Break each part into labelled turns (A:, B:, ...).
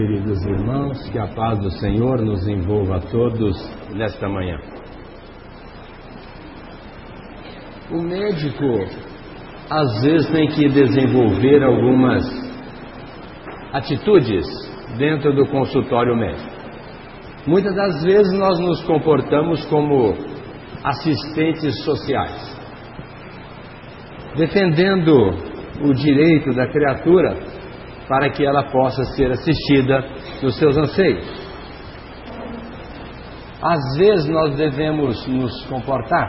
A: Queridos irmãos, que a paz do Senhor nos envolva a todos nesta manhã. O médico às vezes tem que desenvolver algumas atitudes dentro do consultório médico. Muitas das vezes nós nos comportamos como assistentes sociais, defendendo o direito da criatura para que ela possa ser assistida nos seus anseios. Às vezes nós devemos nos comportar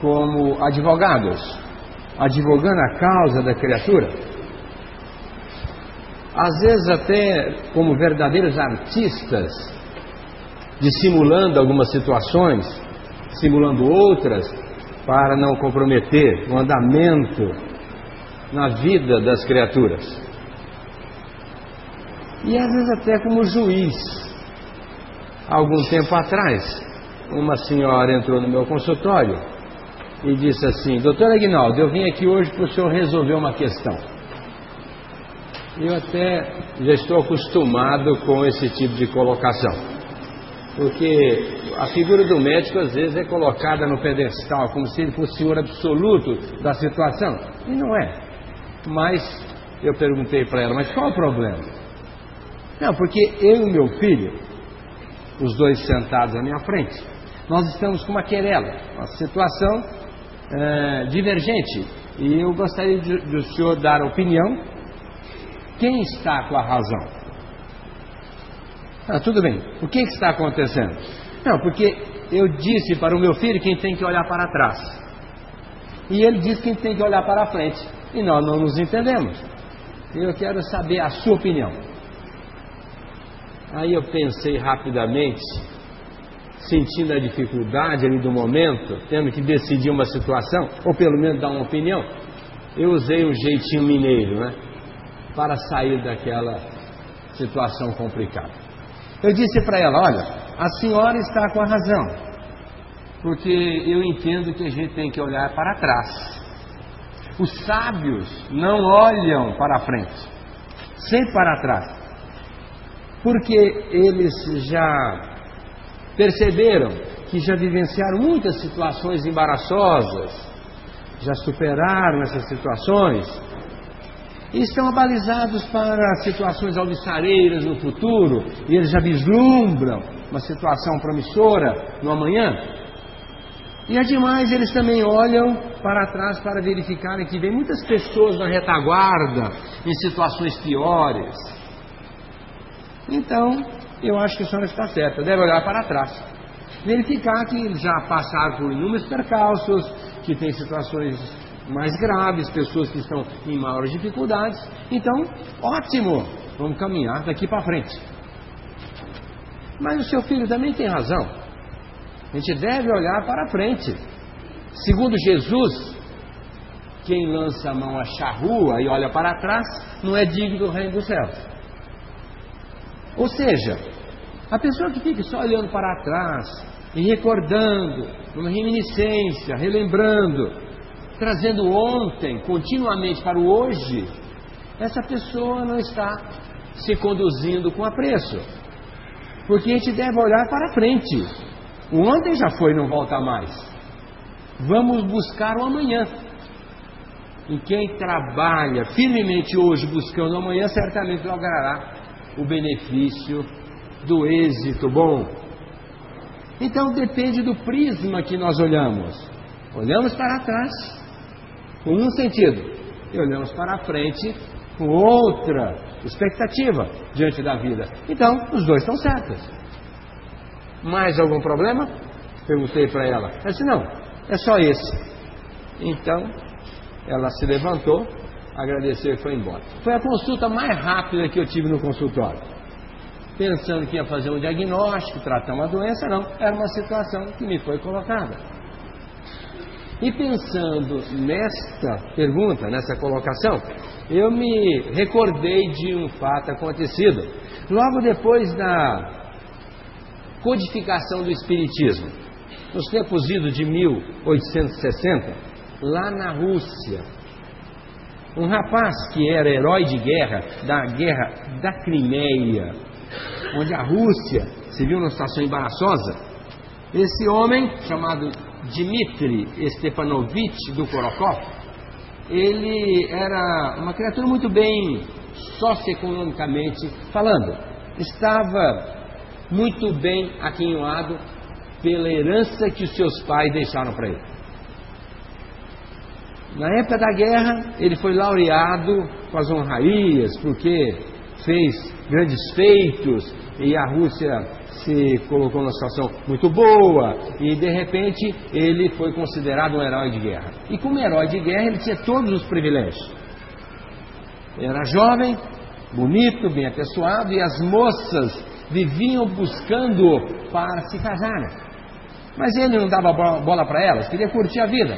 A: como advogados, advogando a causa da criatura. Às vezes até como verdadeiros artistas, dissimulando algumas situações, simulando outras, para não comprometer o andamento na vida das criaturas. E às vezes até como juiz. Algum tempo atrás, uma senhora entrou no meu consultório e disse assim: Doutor Aguinaldo, eu vim aqui hoje para o senhor resolver uma questão. Eu até já estou acostumado com esse tipo de colocação, porque a figura do médico às vezes é colocada no pedestal, como se ele fosse o senhor absoluto da situação, e não é. Mas eu perguntei para ela: Mas qual o problema? Não, porque eu e meu filho, os dois sentados à minha frente, nós estamos com uma querela, uma situação é, divergente. E eu gostaria de, de o senhor dar opinião. Quem está com a razão? Ah, tudo bem. O que está acontecendo? Não, porque eu disse para o meu filho quem tem que olhar para trás. E ele disse quem tem que olhar para frente. E nós não nos entendemos. Eu quero saber a sua opinião. Aí eu pensei rapidamente sentindo a dificuldade ali do momento, tendo que decidir uma situação, ou pelo menos dar uma opinião, eu usei o jeitinho mineiro, né? Para sair daquela situação complicada. Eu disse para ela: olha, a senhora está com a razão, porque eu entendo que a gente tem que olhar para trás. Os sábios não olham para a frente, sempre para trás, porque eles já perceberam que já vivenciaram muitas situações embaraçosas, já superaram essas situações e estão abalizados para situações alvissareiras no futuro e eles já vislumbram uma situação promissora no amanhã. E ademais, eles também olham para trás para verificarem que vem muitas pessoas na retaguarda em situações piores. Então, eu acho que a senhora está certa, deve olhar para trás. Verificar que já passaram por inúmeros percalços, que tem situações mais graves, pessoas que estão em maiores dificuldades. Então, ótimo, vamos caminhar daqui para frente. Mas o seu filho também tem razão. A gente deve olhar para frente. Segundo Jesus, quem lança a mão à charrua e olha para trás não é digno do reino dos céus. Ou seja, a pessoa que fica só olhando para trás e recordando, uma reminiscência, relembrando, trazendo ontem continuamente para o hoje, essa pessoa não está se conduzindo com apreço. Porque a gente deve olhar para frente. O ontem já foi, não volta mais. Vamos buscar o amanhã. E quem trabalha firmemente hoje buscando amanhã, certamente logrará o benefício do êxito bom. Então depende do prisma que nós olhamos. Olhamos para trás com um sentido e olhamos para a frente com outra expectativa diante da vida. Então, os dois estão certos. Mais algum problema? Perguntei para ela. Ela disse: Não, é só esse. Então, ela se levantou agradeceu e foi embora. Foi a consulta mais rápida que eu tive no consultório. Pensando que ia fazer um diagnóstico, tratar uma doença, não. Era uma situação que me foi colocada. E pensando nesta pergunta, nessa colocação, eu me recordei de um fato acontecido logo depois da codificação do Espiritismo, nos tempos idos de 1860, lá na Rússia, um rapaz que era herói de guerra da guerra da Crimeia, onde a Rússia se viu numa situação embaraçosa. Esse homem, chamado Dmitri Stepanovich Dukorokov, ele era uma criatura muito bem socioeconomicamente falando. Estava muito bem aquinhoado pela herança que os seus pais deixaram para ele. Na época da guerra, ele foi laureado com as honrarias, porque fez grandes feitos e a Rússia se colocou numa situação muito boa e de repente ele foi considerado um herói de guerra. E como herói de guerra, ele tinha todos os privilégios. Era jovem, bonito, bem apessoado e as moças viviam buscando para se casar. Mas ele não dava bola para elas, queria curtir a vida.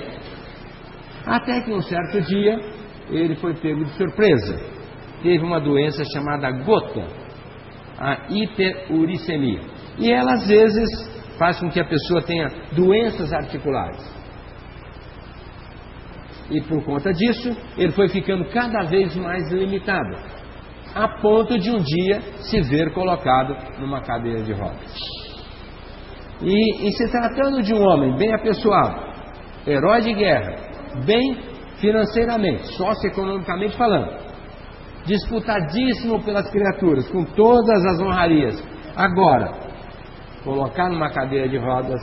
A: Até que um certo dia ele foi pego de surpresa. Teve uma doença chamada gota, a hiperuricemia. E ela às vezes faz com que a pessoa tenha doenças articulares. E por conta disso, ele foi ficando cada vez mais limitado, a ponto de um dia se ver colocado numa cadeira de rodas. E em se tratando de um homem bem apessoado, herói de guerra, bem financeiramente, socioeconomicamente falando, disputadíssimo pelas criaturas, com todas as honrarias. Agora, colocar numa cadeira de rodas,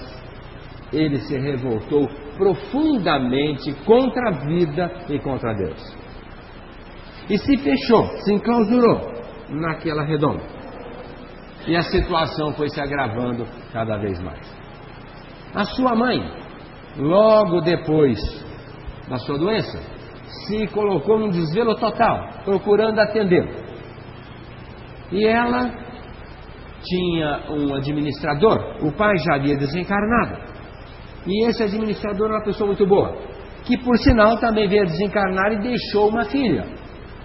A: ele se revoltou profundamente contra a vida e contra Deus. E se fechou, se enclausurou naquela redonda. E a situação foi se agravando cada vez mais. A sua mãe, logo depois da sua doença, se colocou num desvelo total, procurando atendê-lo. E ela tinha um administrador, o pai já havia desencarnado. E esse administrador era uma pessoa muito boa, que por sinal também veio desencarnar e deixou uma filha.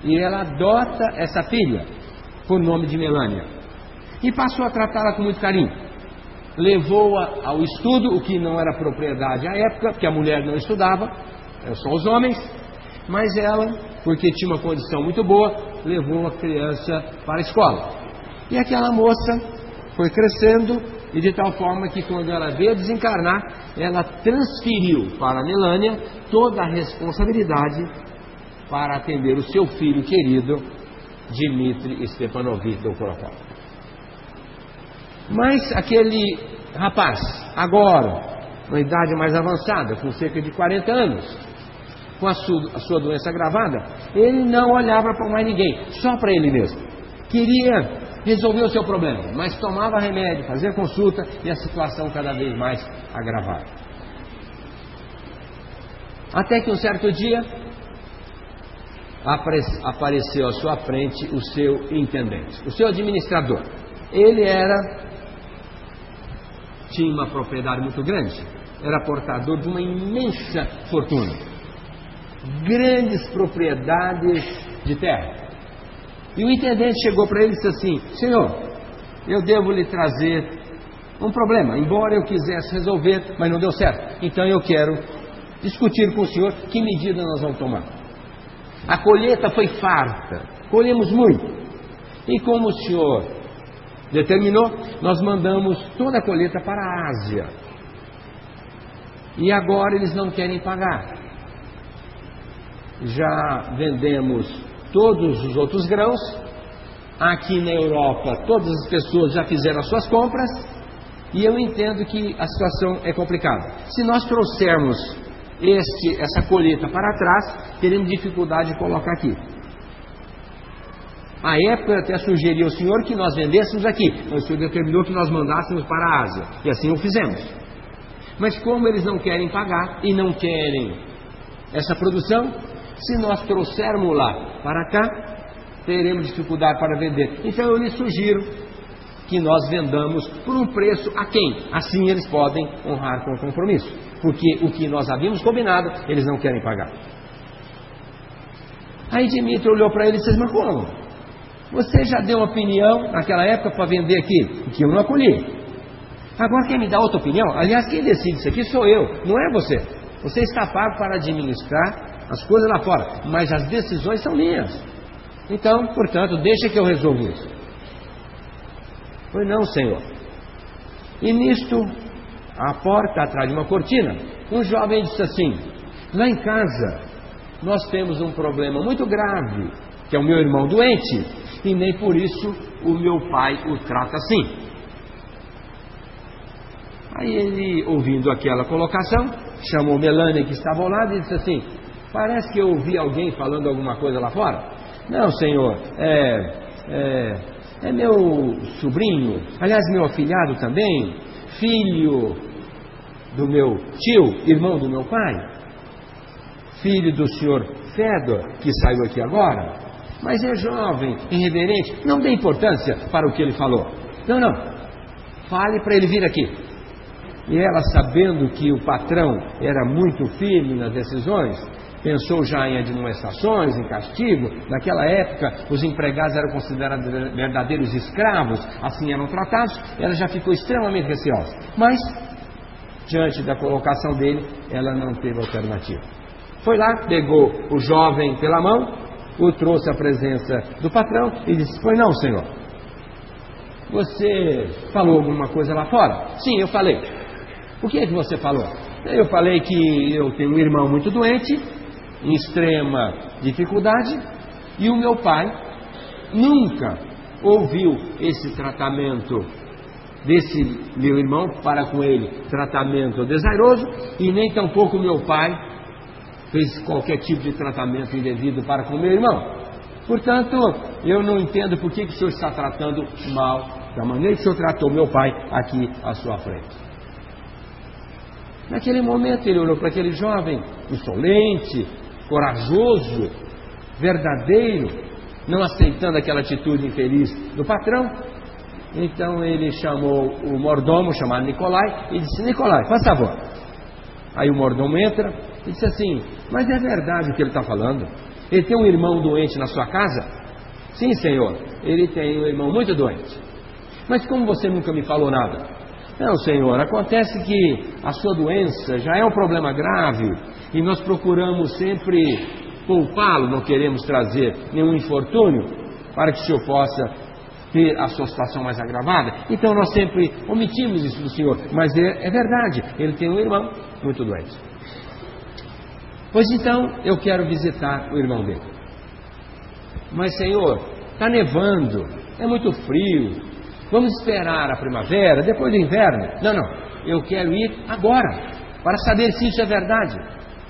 A: E ela adota essa filha, por nome de Melânia. E passou a tratá-la com muito carinho. Levou-a ao estudo, o que não era propriedade à época, porque a mulher não estudava, eram só os homens. Mas ela, porque tinha uma condição muito boa, levou a criança para a escola. E aquela moça foi crescendo e de tal forma que quando ela veio desencarnar, ela transferiu para Melânia toda a responsabilidade para atender o seu filho querido, Dmitri Stepanovich Dolgorakov. Mas aquele rapaz, agora, uma idade mais avançada, com cerca de 40 anos, com a sua, a sua doença agravada, ele não olhava para mais ninguém, só para ele mesmo. Queria resolver o seu problema, mas tomava remédio, fazia consulta e a situação cada vez mais agravada. Até que um certo dia apareceu à sua frente o seu intendente, o seu administrador. Ele era tinha uma propriedade muito grande, era portador de uma imensa fortuna grandes propriedades de terra. E o intendente chegou para ele e disse assim: Senhor, eu devo lhe trazer um problema, embora eu quisesse resolver, mas não deu certo. Então eu quero discutir com o senhor que medida nós vamos tomar. A colheita foi farta, colhemos muito. E como o senhor determinou, nós mandamos toda a colheita para a Ásia. E agora eles não querem pagar já vendemos todos os outros grãos. Aqui na Europa, todas as pessoas já fizeram as suas compras. E eu entendo que a situação é complicada. Se nós trouxermos este, essa colheita para trás, teremos dificuldade de colocar aqui. A época até sugeri ao senhor que nós vendêssemos aqui, mas o senhor determinou que nós mandássemos para a Ásia, e assim o fizemos. Mas como eles não querem pagar e não querem essa produção, se nós trouxermos lá para cá, teremos dificuldade para vender. Então eu lhe sugiro que nós vendamos por um preço a quem? Assim eles podem honrar com o compromisso. Porque o que nós havíamos combinado, eles não querem pagar. Aí Dimitri olhou para ele e disse: Mas como? Você já deu opinião naquela época para vender aqui? Que eu não acolhi. Agora quer me dar outra opinião? Aliás, quem decide isso aqui sou eu, não é você. Você está pago para administrar as coisas lá fora, mas as decisões são minhas. Então, portanto, deixa que eu resolva isso. Foi não, Senhor. E nisto, a porta atrás de uma cortina, um jovem disse assim: Lá em casa, nós temos um problema muito grave, que é o meu irmão doente, e nem por isso o meu pai o trata assim. Aí ele, ouvindo aquela colocação, chamou Melania que estava ao lado e disse assim: Parece que eu ouvi alguém falando alguma coisa lá fora. Não, senhor, é, é, é meu sobrinho, aliás, meu afilhado também, filho do meu tio, irmão do meu pai, filho do senhor Fedor, que saiu aqui agora, mas é jovem, irreverente, não dê importância para o que ele falou. Não, não, fale para ele vir aqui. E ela, sabendo que o patrão era muito firme nas decisões, pensou já em admoestações, em castigo. Naquela época, os empregados eram considerados verdadeiros escravos, assim eram tratados. Ela já ficou extremamente receosa. Mas, diante da colocação dele, ela não teve alternativa. Foi lá, pegou o jovem pela mão, o trouxe à presença do patrão e disse: Foi não, senhor. Você falou alguma coisa lá fora? Sim, eu falei. O que é que você falou? Eu falei que eu tenho um irmão muito doente, em extrema dificuldade, e o meu pai nunca ouviu esse tratamento desse meu irmão para com ele, tratamento desairoso, e nem tampouco meu pai fez qualquer tipo de tratamento indevido para com meu irmão. Portanto, eu não entendo por que, que o senhor está tratando mal da maneira que o senhor tratou meu pai aqui à sua frente. Naquele momento ele olhou para aquele jovem insolente, corajoso, verdadeiro, não aceitando aquela atitude infeliz do patrão. Então ele chamou o mordomo, chamado Nicolai, e disse: Nicolai, faz favor. Aí o mordomo entra e disse assim: Mas é verdade o que ele está falando? Ele tem um irmão doente na sua casa? Sim, senhor, ele tem um irmão muito doente. Mas como você nunca me falou nada? Não, senhor, acontece que a sua doença já é um problema grave e nós procuramos sempre poupá-lo, não queremos trazer nenhum infortúnio para que o senhor possa ter a sua situação mais agravada. Então nós sempre omitimos isso do senhor, mas é, é verdade, ele tem um irmão muito doente. Pois então eu quero visitar o irmão dele. Mas, senhor, está nevando, é muito frio, vamos esperar a primavera, depois do inverno. Não, não, eu quero ir agora, para saber se isso é verdade.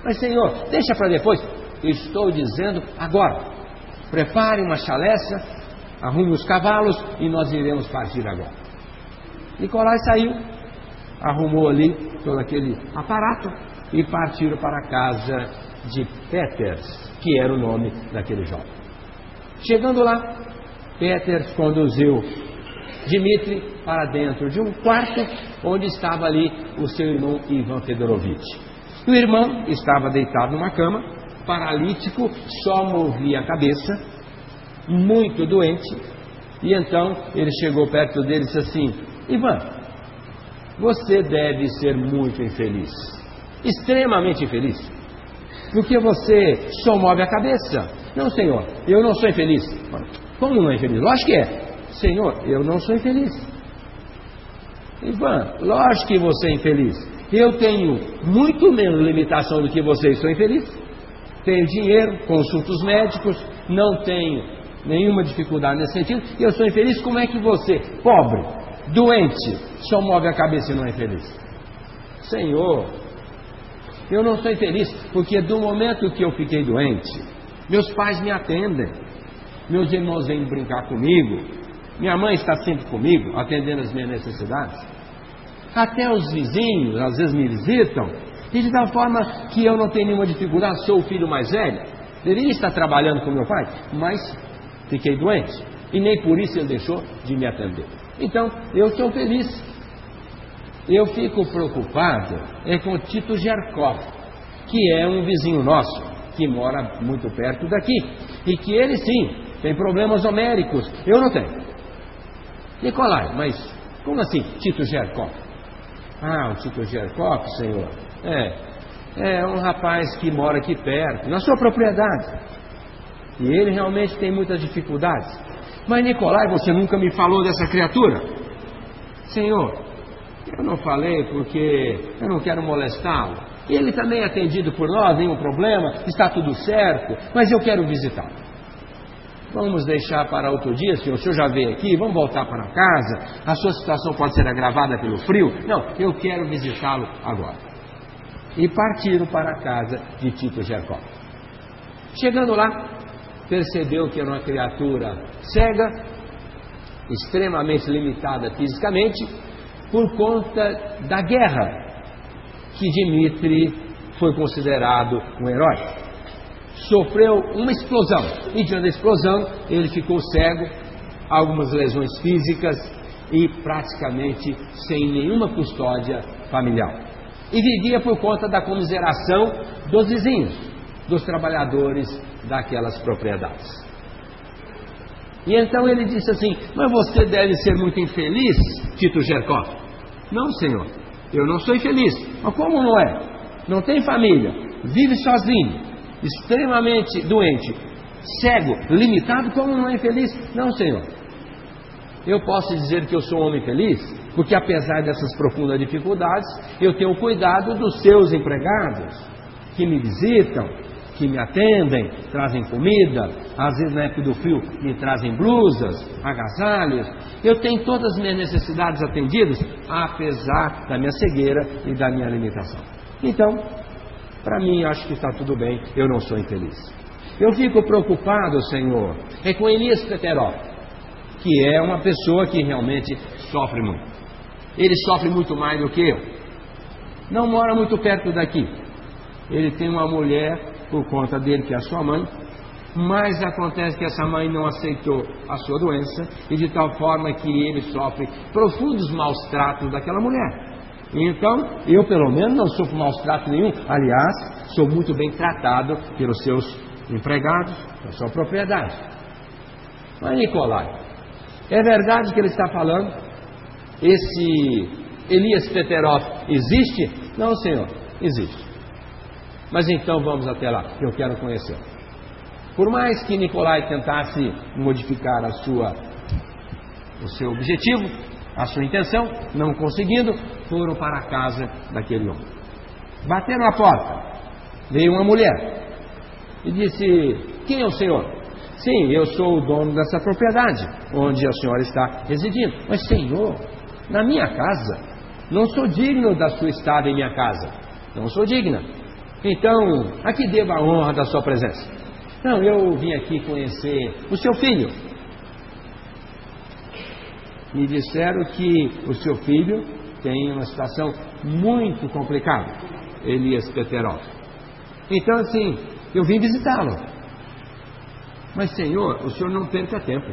A: Mas, senhor, deixa para depois. Estou dizendo agora. Prepare uma chaleça, arrume os cavalos e nós iremos partir agora. Nicolai saiu, arrumou ali todo aquele aparato e partiram para a casa de Peters, que era o nome daquele jovem. Chegando lá, Peters conduziu Dmitri para dentro de um quarto onde estava ali o seu irmão Ivan Fedorovitch. O irmão estava deitado numa cama, paralítico, só movia a cabeça, muito doente. E então ele chegou perto dele e disse assim: Ivan, você deve ser muito infeliz extremamente infeliz. Porque você só move a cabeça. Não, Senhor, eu não sou infeliz. Como não é infeliz? Lógico que é. Senhor, eu não sou infeliz. Ivan, lógico que você é infeliz. Eu tenho muito menos limitação do que vocês são infelizes. Tenho dinheiro, consultos médicos, não tenho nenhuma dificuldade nesse sentido. E eu sou infeliz. Como é que você, pobre, doente, só move a cabeça e não é feliz? Senhor, eu não sou infeliz porque do momento que eu fiquei doente, meus pais me atendem, meus irmãos vêm brincar comigo, minha mãe está sempre comigo, atendendo as minhas necessidades. Até os vizinhos às vezes me visitam, e de tal forma que eu não tenho nenhuma dificuldade, sou o filho mais velho, deveria estar trabalhando com meu pai, mas fiquei doente, e nem por isso ele deixou de me atender. Então, eu sou feliz eu fico preocupado é com Tito Gerkov, que é um vizinho nosso, que mora muito perto daqui, e que ele sim tem problemas homéricos. Eu não tenho. Nicolai, mas como assim Tito Gerkov? Ah, o Tito Gerkov, senhor, é, é um rapaz que mora aqui perto, na sua propriedade. E ele realmente tem muitas dificuldades. Mas Nicolai, você nunca me falou dessa criatura? Senhor, eu não falei porque eu não quero molestá-lo. Ele também é atendido por nós, nenhum problema, está tudo certo, mas eu quero visitá-lo. Vamos deixar para outro dia, senhor. O senhor já veio aqui, vamos voltar para casa. A sua situação pode ser agravada pelo frio. Não, eu quero visitá-lo agora. E partiram para a casa de Tito Jercó. Chegando lá, percebeu que era uma criatura cega, extremamente limitada fisicamente, por conta da guerra que Dimitri foi considerado um herói sofreu uma explosão. E diante da explosão, ele ficou cego, algumas lesões físicas e praticamente sem nenhuma custódia familiar. E vivia por conta da comiseração dos vizinhos, dos trabalhadores daquelas propriedades. E então ele disse assim: Mas você deve ser muito infeliz, Tito Jerkó. Não, senhor, eu não sou infeliz. Mas como não é? Não tem família, vive sozinho, extremamente doente, cego, limitado, como não é infeliz? Não, Senhor. Eu posso dizer que eu sou um homem feliz, porque apesar dessas profundas dificuldades, eu tenho cuidado dos seus empregados, que me visitam, que me atendem, trazem comida, às vezes na época do frio me trazem blusas, agasalhos. Eu tenho todas as minhas necessidades atendidas, apesar da minha cegueira e da minha limitação. Então, para mim, acho que está tudo bem, eu não sou infeliz. Eu fico preocupado, Senhor, é com Elias Peteró, que é uma pessoa que realmente sofre muito. Ele sofre muito mais do que eu. Não mora muito perto daqui. Ele tem uma mulher por conta dele, que é a sua mãe, mas acontece que essa mãe não aceitou a sua doença e de tal forma que ele sofre profundos maus tratos daquela mulher. Então, eu pelo menos não sofro maus trato nenhum. Aliás, sou muito bem tratado pelos seus empregados, da sua propriedade. Mas, Nicolai, é verdade que ele está falando? Esse Elias Peterov existe? Não, senhor, existe. Mas então vamos até lá, eu quero conhecer. Por mais que Nicolai tentasse modificar a sua, o seu objetivo, a sua intenção, não conseguindo, foram para a casa daquele homem. Bateram a porta. Veio uma mulher e disse: Quem é o senhor? Sim, eu sou o dono dessa propriedade onde a senhora está residindo. Mas, senhor, na minha casa, não sou digno da sua estada em minha casa. Não sou digna. Então, a que devo a honra da sua presença? Não, eu vim aqui conhecer o seu filho, me disseram que o seu filho tem uma situação muito complicada, Elias Peterol. Então, assim, eu vim visitá-lo. Mas, Senhor, o senhor não perca tempo.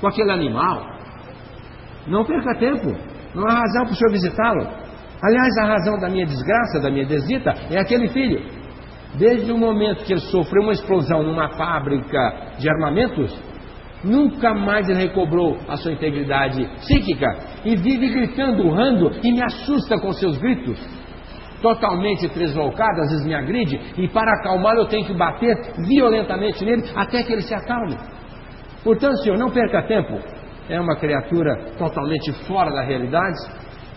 A: Com aquele animal, não perca tempo. Não há razão para o senhor visitá-lo. Aliás, a razão da minha desgraça, da minha desvita, é aquele filho. Desde o momento que ele sofreu uma explosão numa fábrica de armamentos, Nunca mais ele recobrou a sua integridade psíquica e vive gritando, urrando e me assusta com seus gritos. Totalmente tresloucado, às vezes me agride e para acalmá-lo eu tenho que bater violentamente nele até que ele se acalme. Portanto, senhor, não perca tempo. É uma criatura totalmente fora da realidade,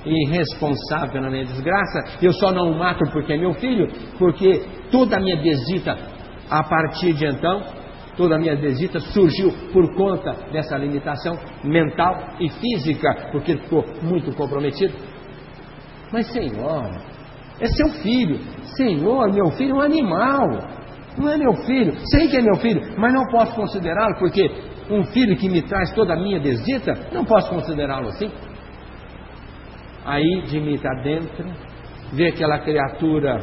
A: irresponsável pela minha desgraça. Eu só não o mato porque é meu filho, porque toda a minha desdita a partir de então Toda a minha desdita surgiu por conta dessa limitação mental e física, porque ele ficou muito comprometido. Mas, Senhor, é seu filho. Senhor, meu filho é um animal. Não é meu filho. Sei que é meu filho, mas não posso considerá-lo porque um filho que me traz toda a minha desdita, não posso considerá-lo assim. Aí de está dentro, vê aquela criatura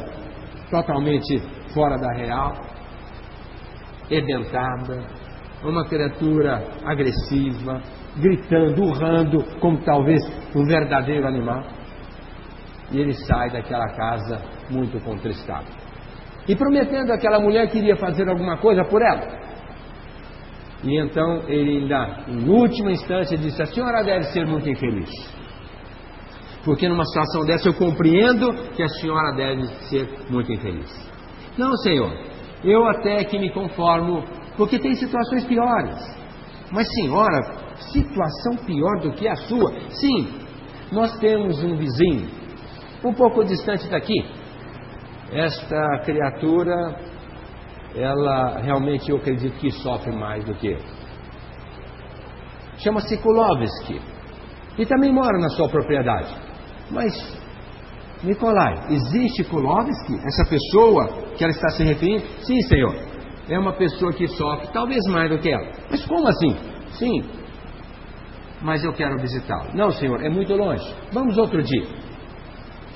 A: totalmente fora da real, edentada, uma criatura agressiva, gritando, urrando, como talvez um verdadeiro animal. E ele sai daquela casa muito contristado. E prometendo àquela mulher que iria fazer alguma coisa por ela. E então ele ainda, em última instância, disse: A senhora deve ser muito infeliz. Porque numa situação dessa eu compreendo que a senhora deve ser muito infeliz. Não, Senhor, eu até que me conformo, porque tem situações piores. Mas, senhora, situação pior do que a sua? Sim, nós temos um vizinho, um pouco distante daqui. Esta criatura, ela realmente eu acredito que sofre mais do que eu. Chama-se Kulovski. E também mora na sua propriedade. Mas, Nicolai, existe Kulovski? Essa pessoa que ela está se referindo? Sim, senhor. É uma pessoa que sofre, talvez mais do que ela. Mas como assim? Sim. Mas eu quero visitá-lo. Não, senhor, é muito longe. Vamos outro dia.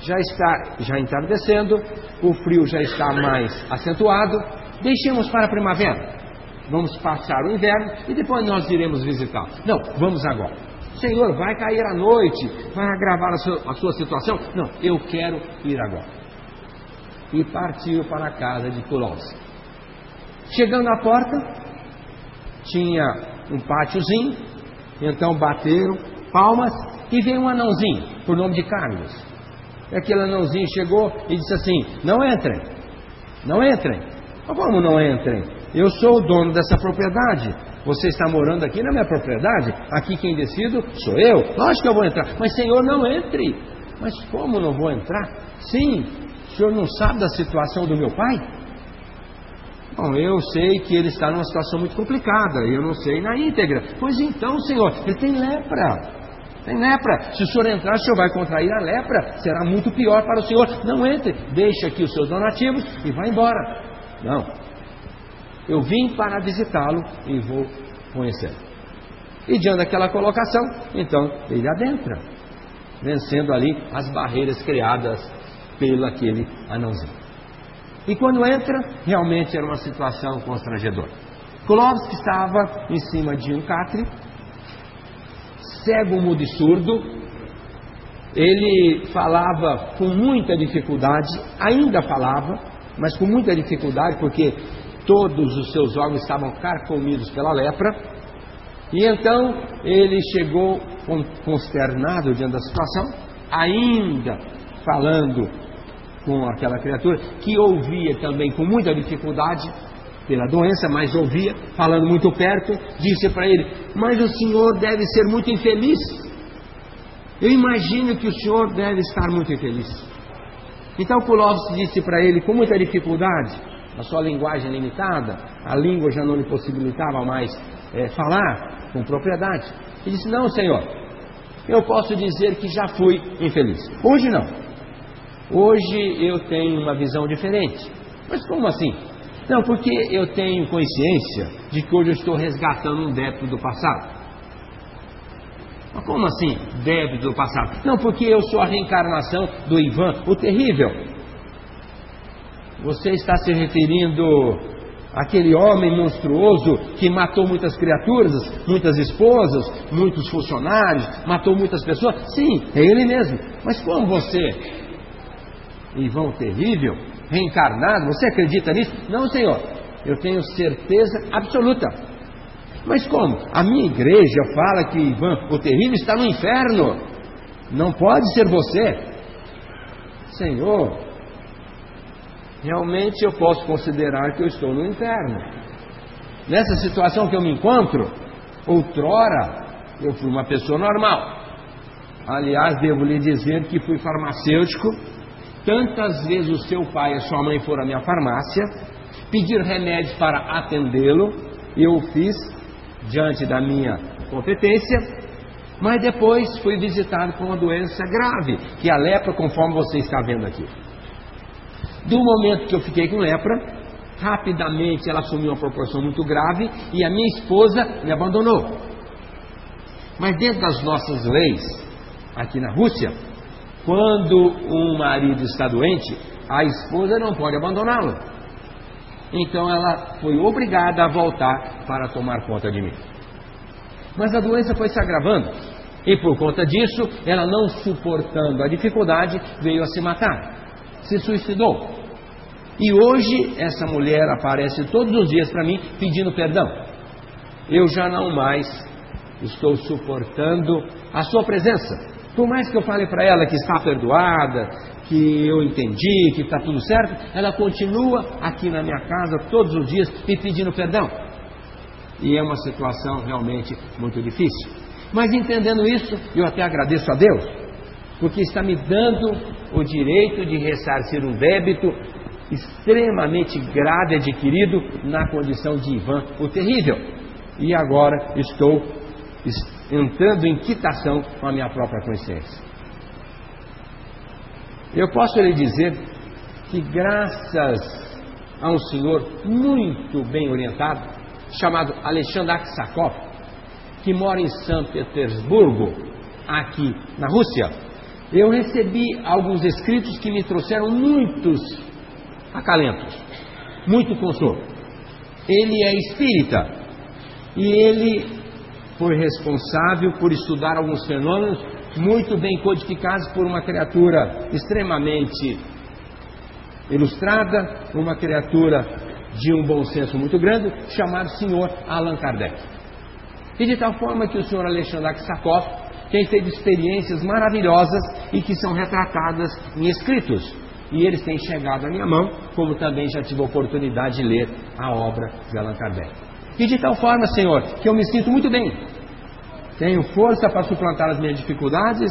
A: Já está já entardecendo, o frio já está mais acentuado. Deixemos para a primavera. Vamos passar o inverno e depois nós iremos visitá-lo. Não, vamos agora. Senhor, vai cair a noite, vai agravar a sua, a sua situação. Não, eu quero ir agora. E partiu para a casa de Kulowski. Chegando à porta, tinha um pátiozinho, então bateram palmas e veio um anãozinho, por nome de Carlos. E aquele anãozinho chegou e disse assim: Não entrem, não entrem. Mas como não entrem? Eu sou o dono dessa propriedade. Você está morando aqui na minha propriedade? Aqui quem decido sou eu. Lógico que eu vou entrar. Mas, Senhor, não entre. Mas como não vou entrar? Sim, o senhor não sabe da situação do meu pai? Bom, eu sei que ele está numa situação muito complicada, eu não sei na íntegra. Pois então, Senhor, ele tem lepra. Tem lepra. Se o senhor entrar, o senhor vai contrair a lepra. Será muito pior para o senhor. Não entre. Deixe aqui os seus donativos e vá embora. Não. Eu vim para visitá-lo e vou conhecê-lo. E diante daquela colocação, então ele adentra, vencendo ali as barreiras criadas pelo aquele anãozinho. E quando entra, realmente era uma situação constrangedora. Kulovski estava em cima de um catre, cego, mudo e surdo. Ele falava com muita dificuldade, ainda falava, mas com muita dificuldade, porque todos os seus órgãos estavam carcomidos pela lepra. E então ele chegou consternado diante da situação, ainda falando com aquela criatura, que ouvia também com muita dificuldade pela doença, mas ouvia, falando muito perto, disse para ele: Mas o senhor deve ser muito infeliz. Eu imagino que o senhor deve estar muito infeliz. Então Kulovski disse para ele com muita dificuldade, a sua linguagem limitada, a língua já não lhe possibilitava mais é, falar com propriedade. Ele disse: Não, senhor, eu posso dizer que já fui infeliz. Hoje não. Hoje eu tenho uma visão diferente. Mas como assim? Não, porque eu tenho consciência de que hoje eu estou resgatando um débito do passado. Mas como assim, débito do passado? Não, porque eu sou a reencarnação do Ivan, o terrível. Você está se referindo àquele homem monstruoso que matou muitas criaturas, muitas esposas, muitos funcionários, matou muitas pessoas? Sim, é ele mesmo. Mas como você Ivan terrível, reencarnado, você acredita nisso? Não, Senhor, eu tenho certeza absoluta. Mas como? A minha igreja fala que Ivan, o terrível, está no inferno. Não pode ser você. Senhor, realmente eu posso considerar que eu estou no inferno. Nessa situação que eu me encontro, outrora eu fui uma pessoa normal. Aliás, devo lhe dizer que fui farmacêutico Tantas vezes o seu pai e a sua mãe foram à minha farmácia pedir remédios para atendê-lo, eu fiz diante da minha competência, mas depois fui visitado com uma doença grave, que é a lepra, conforme você está vendo aqui. Do momento que eu fiquei com lepra, rapidamente ela assumiu uma proporção muito grave e a minha esposa me abandonou. Mas dentro das nossas leis, aqui na Rússia, quando um marido está doente, a esposa não pode abandoná-lo. Então ela foi obrigada a voltar para tomar conta de mim. Mas a doença foi se agravando. E por conta disso, ela não suportando a dificuldade, veio a se matar. Se suicidou. E hoje essa mulher aparece todos os dias para mim pedindo perdão. Eu já não mais estou suportando a sua presença Por mais que eu fale para ela que está perdoada, que eu entendi, que está tudo certo, ela continua aqui na minha casa todos os dias me pedindo perdão. E é uma situação realmente muito difícil. Mas entendendo isso, eu até agradeço a Deus, porque está me dando o direito de ressarcir um débito extremamente grave adquirido na condição de Ivan o Terrível. E agora estou entrando em quitação com a minha própria consciência. Eu posso lhe dizer que, graças a um senhor muito bem orientado, chamado Alexandre Aksakov, que mora em São Petersburgo, aqui na Rússia, eu recebi alguns escritos que me trouxeram muitos acalentos, muito consolo. Ele é espírita e ele foi responsável por estudar alguns fenômenos muito bem codificados por uma criatura extremamente ilustrada, uma criatura de um bom senso muito grande, chamado Senhor Allan Kardec. E de tal forma que o Senhor Alexandre Aksakov tem feito experiências maravilhosas e que são retratadas em escritos. E eles têm chegado à minha mão, como também já tive a oportunidade de ler a obra de Allan Kardec. E de tal forma, Senhor, que eu me sinto muito bem tenho força para suplantar as minhas dificuldades.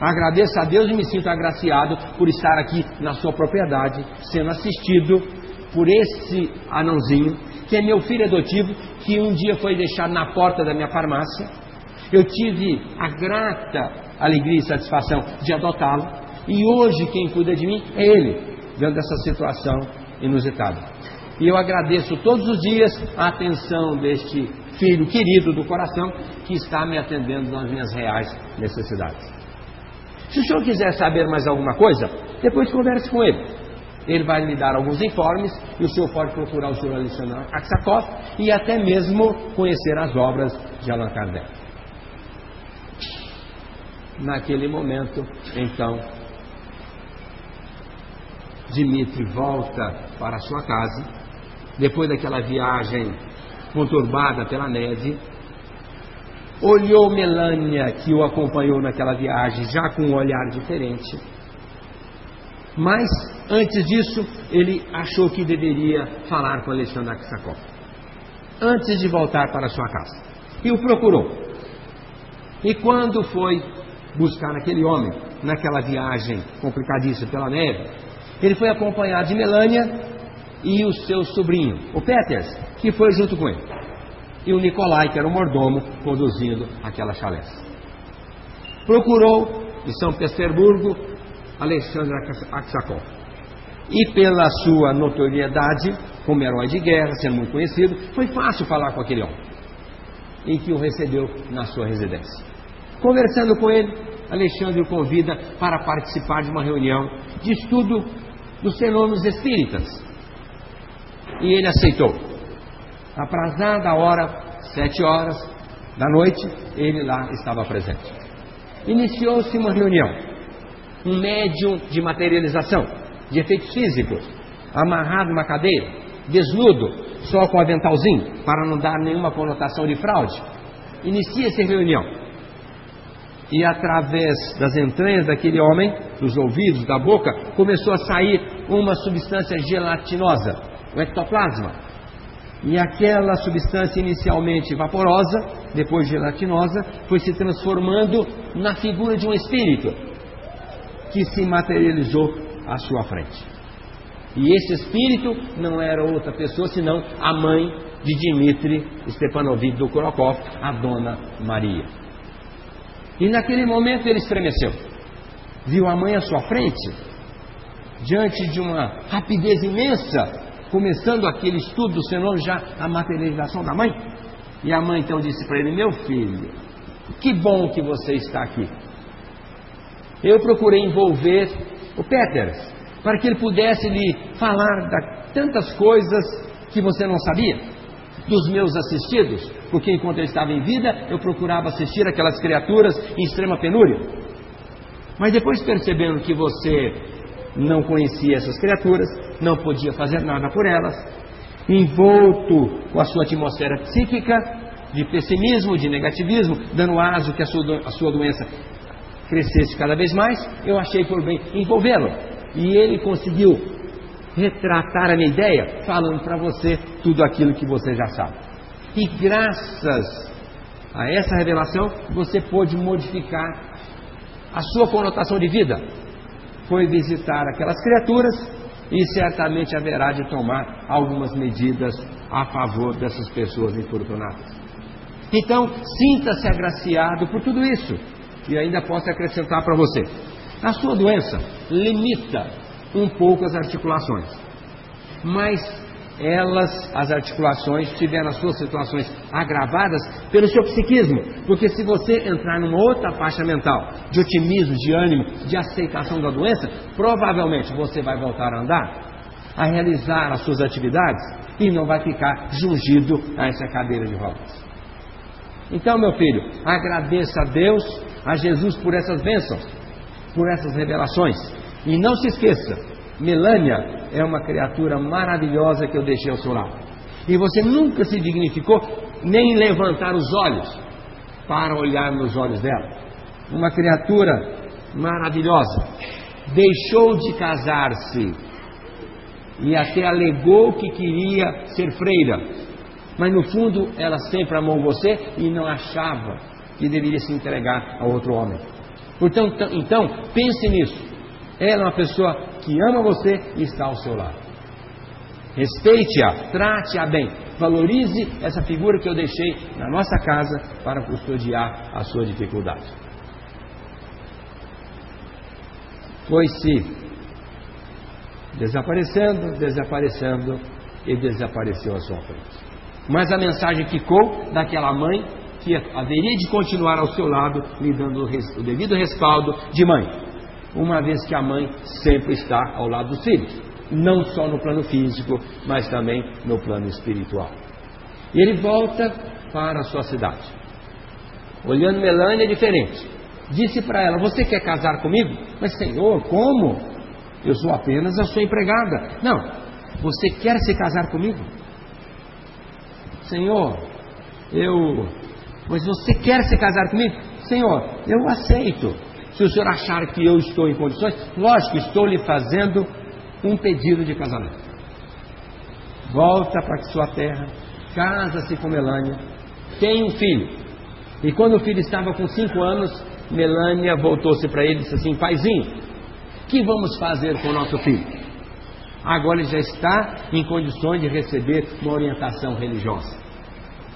A: Agradeço a Deus e me sinto agraciado por estar aqui na sua propriedade, sendo assistido por esse anãozinho, que é meu filho adotivo, que um dia foi deixado na porta da minha farmácia. Eu tive a grata alegria e satisfação de adotá-lo, e hoje quem cuida de mim é ele, dentro dessa situação inusitada. E eu agradeço todos os dias a atenção deste filho querido do coração que está me atendendo nas minhas reais necessidades. Se o senhor quiser saber mais alguma coisa, depois converse com ele. Ele vai lhe dar alguns informes e o senhor pode procurar o senhor Alexandre Aksakov e até mesmo conhecer as obras de Allan Kardec. Naquele momento, então, Dimitri volta para sua casa, depois daquela viagem conturbada pela neve, olhou Melânia, que o acompanhou naquela viagem, já com um olhar diferente. Mas, antes disso, ele achou que deveria falar com Alexandre Aksakov, antes de voltar para sua casa. E o procurou. E quando foi buscar aquele homem, naquela viagem complicadíssima pela neve, ele foi acompanhado de Melânia e o seu sobrinho, o Peters, que foi junto com ele. E o Nicolai, que era o mordomo, conduzindo aquela chalés. Procurou em São Petersburgo Alexandre Aksakov. E pela sua notoriedade, como herói de guerra, sendo muito conhecido, foi fácil falar com aquele homem. E que o recebeu na sua residência. Conversando com ele, Alexandre o convida para participar de uma reunião de estudo dos fenômenos espíritas e ele aceitou. Aprazada a hora, sete horas da noite, ele lá estava presente. Iniciou-se uma reunião. Um médium de materialização, de efeitos físicos, amarrado numa cadeira, desnudo, só com aventalzinho, para não dar nenhuma conotação de fraude. Inicia-se a reunião. E através das entranhas daquele homem, dos ouvidos, da boca, começou a sair uma substância gelatinosa, o ectoplasma. E aquela substância inicialmente vaporosa, depois gelatinosa, foi se transformando na figura de um espírito que se materializou à sua frente. E esse espírito não era outra pessoa senão a mãe de Dmitri Stepanovich Dukorokov, a dona Maria. E naquele momento ele estremeceu. Viu a mãe à sua frente, diante de uma rapidez imensa, começando aquele estudo do Senhor, já a materialização da mãe. E a mãe então disse para ele: Meu filho, que bom que você está aqui. Eu procurei envolver o Peters para que ele pudesse lhe falar de tantas coisas que você não sabia, dos meus assistidos, porque enquanto eu estava em vida eu procurava assistir aquelas criaturas em extrema penúria. Mas depois percebendo que você não conhecia essas criaturas, não podia fazer nada por elas, envolto com a sua atmosfera psíquica de pessimismo, de negativismo, dando aso que a sua, a sua doença crescesse cada vez mais, eu achei por bem envolvê-lo. E ele conseguiu retratar a minha ideia, falando para você tudo aquilo que você já sabe. E graças a essa revelação, você pôde modificar a sua conotação de vida. Foi visitar aquelas criaturas e certamente haverá de tomar algumas medidas a favor dessas pessoas infortunadas. Então, sinta-se agraciado por tudo isso. E ainda posso acrescentar para você: a sua doença limita um pouco as articulações, mas elas, as articulações, tiveram as suas situações agravadas pelo seu psiquismo. Porque se você entrar numa outra faixa mental de otimismo, de ânimo, de aceitação da doença, provavelmente você vai voltar a andar, a realizar as suas atividades e não vai ficar jungido a essa cadeira de rodas. Então, meu filho, agradeça a Deus, a Jesus por essas bênçãos, por essas revelações. E não se esqueça, Melânia é uma criatura maravilhosa que eu deixei ao seu lado. E você nunca se dignificou nem levantar os olhos para olhar nos olhos dela. Uma criatura maravilhosa. Deixou de casar-se e até alegou que queria ser freira. Mas no fundo ela sempre amou você e não achava que deveria se entregar a outro homem. Portanto, então, pense nisso. Ela é uma pessoa que ama você e está ao seu lado. Respeite-a, trate-a bem, valorize essa figura que eu deixei na nossa casa para custodiar a sua dificuldade. Foi-se desaparecendo, desaparecendo e desapareceu à sua frente. Mas a mensagem ficou daquela mãe que haveria de continuar ao seu lado, lhe dando o devido respaldo de mãe uma vez que a mãe sempre está ao lado dos filhos, não só no plano físico, mas também no plano espiritual. E ele volta para a sua cidade. Olhando Melânia é diferente. Disse para ela: Você quer casar comigo? Mas, Senhor, como? Eu sou apenas a sua empregada. Não, você quer se casar comigo? Senhor, eu. Mas você quer se casar comigo? Senhor, eu aceito. Se o senhor achar que eu estou em condições, lógico, estou lhe fazendo um pedido de casamento. Volta para sua terra, casa-se com Melânia, tem um filho. E quando o filho estava com cinco anos, Melânia voltou-se para ele e disse assim: Paizinho, que vamos fazer com o nosso filho? Agora ele já está em condições de receber uma orientação religiosa.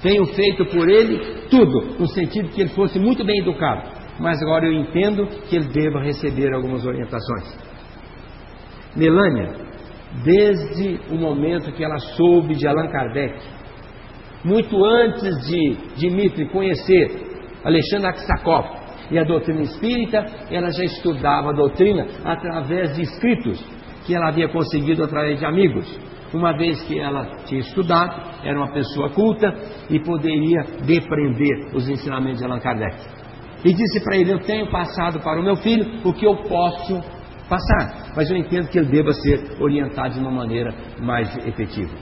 A: Tenho feito por ele tudo, no sentido que ele fosse muito bem educado mas agora eu entendo que ele deva receber algumas orientações. Melânia, desde o momento que ela soube de Allan Kardec, muito antes de Dimitri conhecer Alexandre Aksakov e a doutrina espírita, ela já estudava a doutrina através de escritos que ela havia conseguido através de amigos. Uma vez que ela tinha estudado, era uma pessoa culta e poderia depreender os ensinamentos de Allan Kardec e disse para ele: Eu tenho passado para o meu filho o que eu posso passar, mas eu entendo que ele deva ser orientado de uma maneira mais efetiva.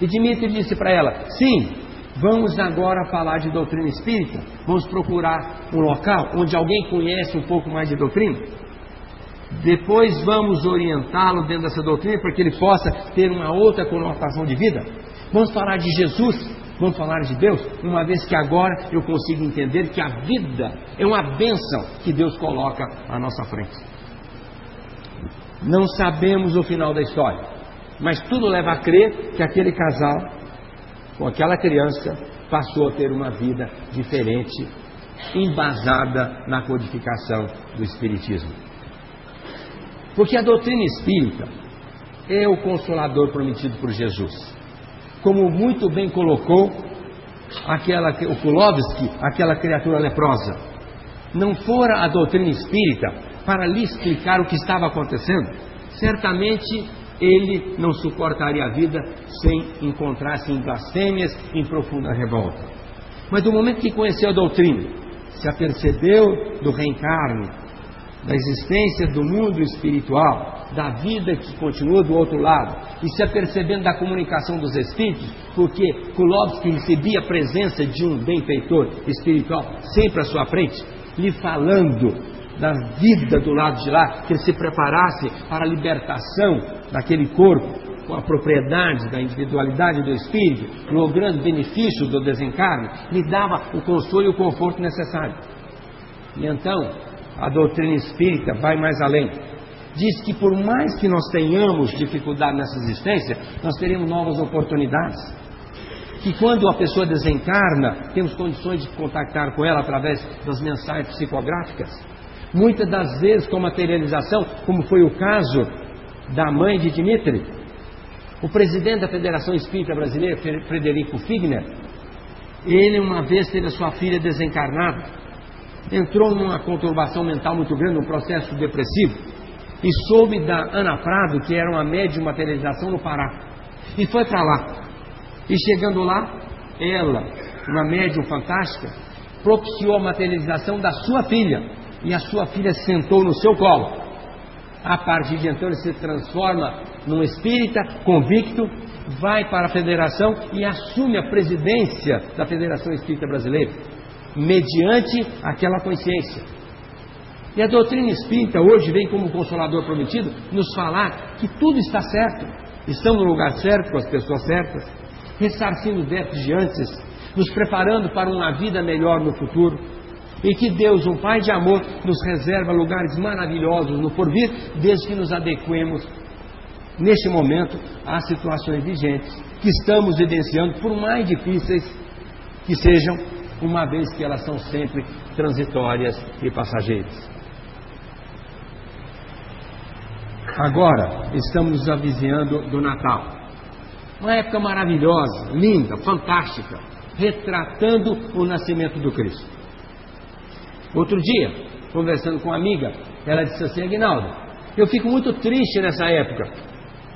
A: E Dimitri disse para ela: Sim, vamos agora falar de doutrina espírita, vamos procurar um local onde alguém conhece um pouco mais de doutrina. Depois vamos orientá-lo dentro dessa doutrina para que ele possa ter uma outra conotação de vida. Vamos falar de Jesus, Vamos falar de Deus, uma vez que agora eu consigo entender que a vida é uma bênção que Deus coloca à nossa frente. Não sabemos o final da história, mas tudo leva a crer que aquele casal, com aquela criança, passou a ter uma vida diferente, embasada na codificação do Espiritismo. Porque a doutrina espírita é o consolador prometido por Jesus como muito bem colocou aquela, o Kulovski, aquela criatura leprosa. Não fora a doutrina espírita para lhe explicar o que estava acontecendo, certamente ele não suportaria a vida sem encontrar-se em blasfêmias, em profunda revolta. Mas do momento que conheceu a doutrina, se apercebeu do reencarne, da existência do mundo espiritual, da vida que continua do outro lado, e se apercebendo da comunicação dos espíritos, porque Kulovski recebia a presença de um benfeitor espiritual sempre à sua frente, lhe falando da vida do lado de lá, que ele se preparasse para a libertação daquele corpo, com a propriedade da individualidade do espírito, logrando benefícios do desencarne, lhe dava o consolo e o conforto necessário. E então, a doutrina espírita vai mais além. Diz que por mais que nós tenhamos dificuldade nessa existência, nós teremos novas oportunidades. Que quando a pessoa desencarna, temos condições de contactar com ela através das mensagens psicográficas. Muitas das vezes com materialização, como foi o caso da mãe de Dimitri, o presidente da Federação Espírita Brasileira, Frederico Figner, ele uma vez teve a sua filha desencarnada, entrou numa conturbação mental muito grande, num processo depressivo, e soube da Ana Prado, que era uma médium materialização no Pará, e foi para lá. E chegando lá, ela, uma médium fantástica, propiciou a materialização da sua filha, e a sua filha sentou no seu colo. A partir de então ele se transforma num espírita convicto, vai para a federação e assume a presidência da Federação Espírita Brasileira, mediante aquela consciência. E a doutrina espírita hoje vem como consolador prometido nos falar que tudo está certo, estamos no lugar certo, com as pessoas certas, ressarcindo débitos de antes, nos preparando para uma vida melhor no futuro. E que Deus, um Pai de amor, nos reserva lugares maravilhosos no porvir, desde que nos adequemos, neste momento, às situações vigentes que estamos vivenciando, por mais difíceis que sejam, uma vez que elas são sempre transitórias e passageiras. Agora estamos nos avizinhando do Natal. Uma época maravilhosa, linda, fantástica, retratando o nascimento do Cristo. Outro dia, conversando com uma amiga, ela disse assim: Aguinaldo, eu fico muito triste nessa época.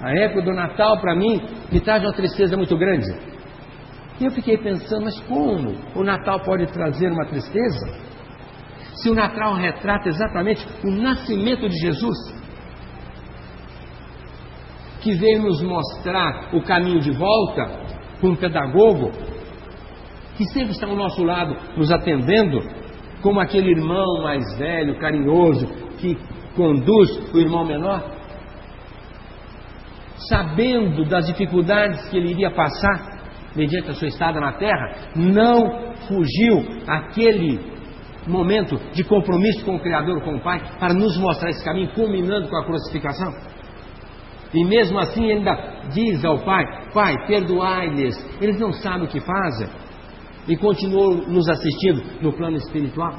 A: A época do Natal, para mim, me traz uma tristeza muito grande. E eu fiquei pensando, mas como o Natal pode trazer uma tristeza? Se o Natal retrata exatamente o nascimento de Jesus, que veio nos mostrar o caminho de volta, com um pedagogo, que sempre está ao nosso lado, nos atendendo, como aquele irmão mais velho, carinhoso, que conduz o irmão menor, sabendo das dificuldades que ele iria passar mediante a sua estada na terra, não fugiu aquele momento de compromisso com o Criador, com o Pai, para nos mostrar esse caminho, culminando com a crucificação. E mesmo assim ainda diz ao Pai: Pai, perdoai-lhes, eles não sabem o que fazem e continuou nos assistindo no plano espiritual.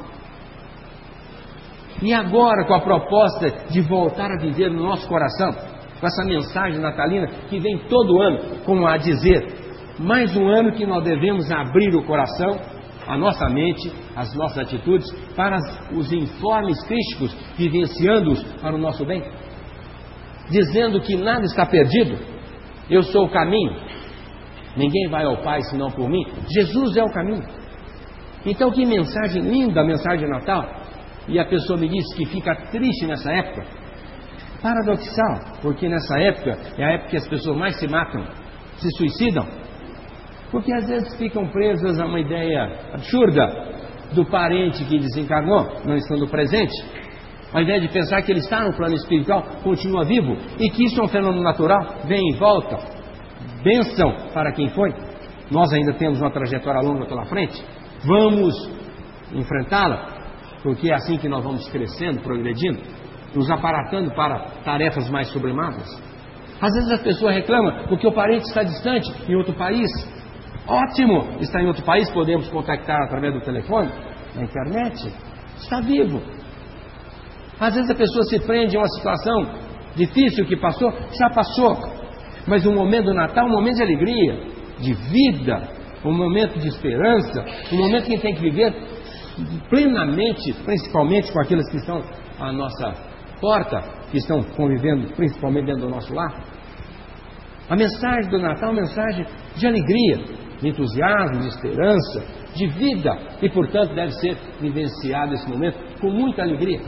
A: E agora, com a proposta de voltar a viver no nosso coração, com essa mensagem natalina que vem todo ano, como a dizer, mais um ano que nós devemos abrir o coração, a nossa mente, as nossas atitudes, para os informes críticos, vivenciando-os para o nosso bem, dizendo que nada está perdido, eu sou o caminho, Ninguém vai ao Pai senão por mim. Jesus é o caminho. Então, que mensagem linda a mensagem de Natal. E a pessoa me diz que fica triste nessa época. Paradoxal, porque nessa época é a época que as pessoas mais se matam, se suicidam. Porque às vezes ficam presas a uma ideia absurda do parente que desencarnou, não estando presente, ao invés de pensar que ele está no plano espiritual, continua vivo e que isso é um fenômeno natural, vem e volta, bênção para quem foi. Nós ainda temos uma trajetória longa pela frente. Vamos enfrentá-la, porque é assim que nós vamos crescendo, progredindo, nos aparatando para tarefas mais sublimadas. Às vezes a pessoa reclama porque o parente está distante em outro país. Ótimo! Está em outro país, podemos contactar através do telefone, na internet. Está vivo. Às vezes a pessoa se prende a uma situação difícil que passou, já passou. Mas o momento do Natal é um momento de alegria, de vida, um momento de esperança, um momento que tem que viver plenamente, principalmente com aqueles que estão à nossa porta, que estão convivendo principalmente dentro do nosso lar. A mensagem do Natal é uma mensagem de alegria, de entusiasmo, de esperança, de vida, e portanto deve ser vivenciado esse momento com muita alegria.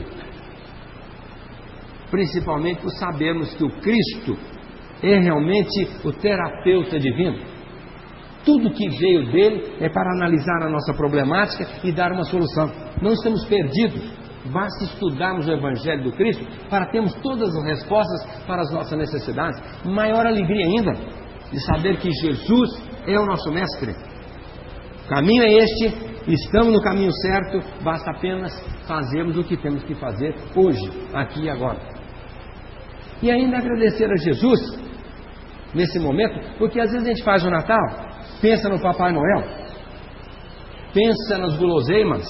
A: Principalmente por sabermos que o Cristo é realmente o terapeuta divino. Tudo que veio dele é para analisar a nossa problemática e dar uma solução. não estamos perdidos. Basta estudarmos o Evangelho do Cristo para termos todas as respostas para as nossas necessidades. Maior alegria ainda de saber que Jesus é o nosso Mestre. O caminho é este, estamos no caminho certo, basta apenas fazermos o que temos que fazer hoje, aqui e agora. E ainda agradecer a Jesus nesse momento, porque às vezes a gente faz o Natal, pensa no Papai Noel, pensa nas guloseimas,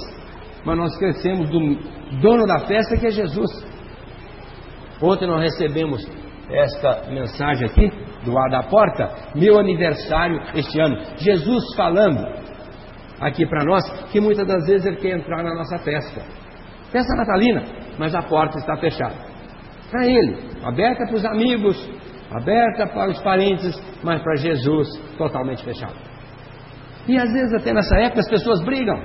A: mas nós esquecemos do dono da festa que é Jesus. Ontem nós recebemos esta mensagem aqui, do ar da porta, meu aniversário este ano. Jesus falando aqui para nós que muitas das vezes ele quer entrar na nossa festa. Festa natalina, mas a porta está fechada. Para ele, aberta para os amigos, aberta para os parentes, mas para Jesus totalmente fechada. E às vezes até nessa época as pessoas brigam.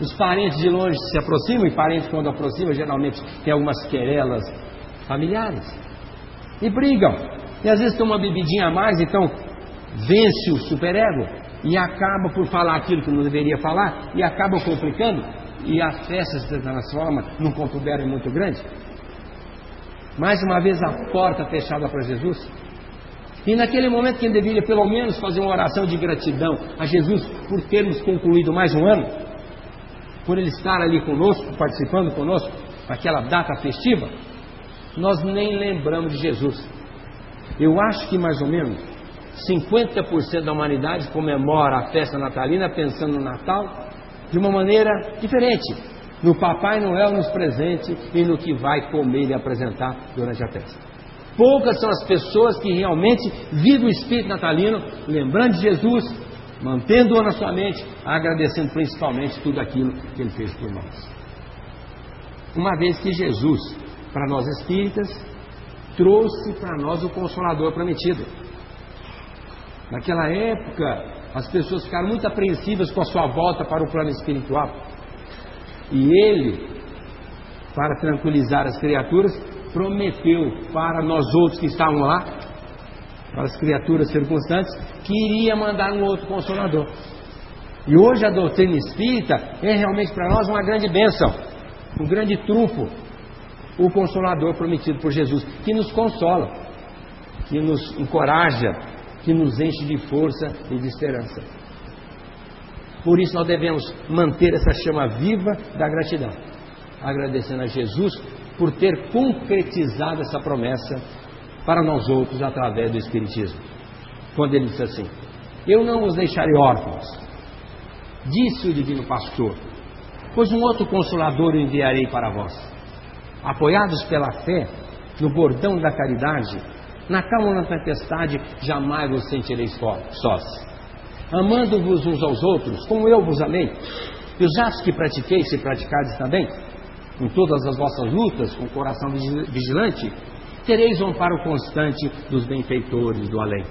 A: Os parentes de longe se aproximam, e parentes quando aproximam geralmente tem algumas querelas familiares. E brigam. E às vezes tem uma bebidinha a mais, então vence o superego e acaba por falar aquilo que não deveria falar e acaba complicando e a festa se transforma num contubério muito grande. Mais uma vez a porta fechada para Jesus. E naquele momento que ele deveria pelo menos fazer uma oração de gratidão a Jesus por termos concluído mais um ano, por ele estar ali conosco, participando conosco, naquela data festiva, nós nem lembramos de Jesus. Eu acho que mais ou menos 50% da humanidade comemora a festa natalina pensando no Natal de uma maneira diferente. No Papai Noel nos presente e no que vai comer e apresentar durante a festa. Poucas são as pessoas que realmente vivem o espírito natalino, lembrando de Jesus, mantendo-o na sua mente, agradecendo principalmente tudo aquilo que ele fez por nós. Uma vez que Jesus, para nós espíritas, trouxe para nós o Consolador prometido. Naquela época, as pessoas ficaram muito apreensivas com a sua volta para o plano espiritual. E ele, para tranquilizar as criaturas, prometeu para nós outros que estavam lá, para as criaturas circunstantes, que iria mandar um outro consolador. E hoje a doutrina espírita é realmente para nós uma grande bênção, um grande trunfo, o consolador prometido por Jesus, que nos consola, que nos encoraja, que nos enche de força e de esperança. Por isso nós devemos manter essa chama viva da gratidão, agradecendo a Jesus por ter concretizado essa promessa para nós outros através do Espiritismo. Quando ele disse assim: Eu não os deixarei órfãos, disse o Divino Pastor, pois um outro consolador enviarei para vós. Apoiados pela fé, no bordão da caridade, na calma ou na tempestade, jamais vos sentireis sós. Amando-vos uns aos outros, como eu vos amei, e os atos que pratiquei, se praticardes também, em todas as vossas lutas, com o coração vigilante, tereis um amparo constante dos benfeitores do além.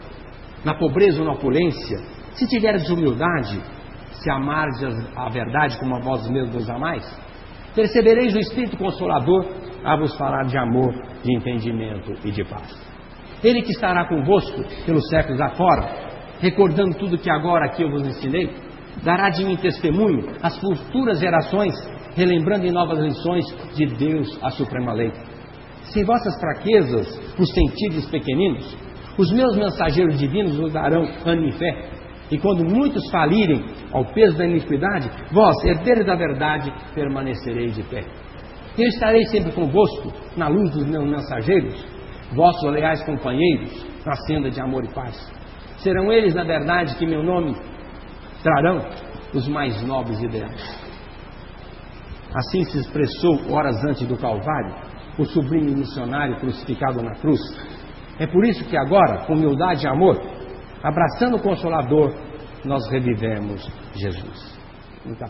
A: Na pobreza ou na opulência, se tiverdes humildade, se amardes a verdade como a vós mesmos amais, percebereis o Espírito Consolador a vos falar de amor, de entendimento e de paz. Ele que estará convosco pelos séculos afora, recordando tudo que agora aqui eu vos ensinei, dará de mim testemunho às futuras gerações, relembrando em novas lições de Deus a suprema lei. Se vossas fraquezas os sentidos pequeninos, os meus mensageiros divinos vos darão ânimo e fé. E quando muitos falirem ao peso da iniquidade, vós, herdeiros da verdade, permanecereis de pé. Eu estarei sempre convosco, na luz dos meus mensageiros, vossos leais companheiros, na senda de amor e paz. Serão eles, na verdade, que meu nome trarão os mais nobres ideais. Assim se expressou horas antes do Calvário o sublime missionário crucificado na cruz. É por isso que agora, com humildade e amor, abraçando o Consolador, nós revivemos Jesus. Então,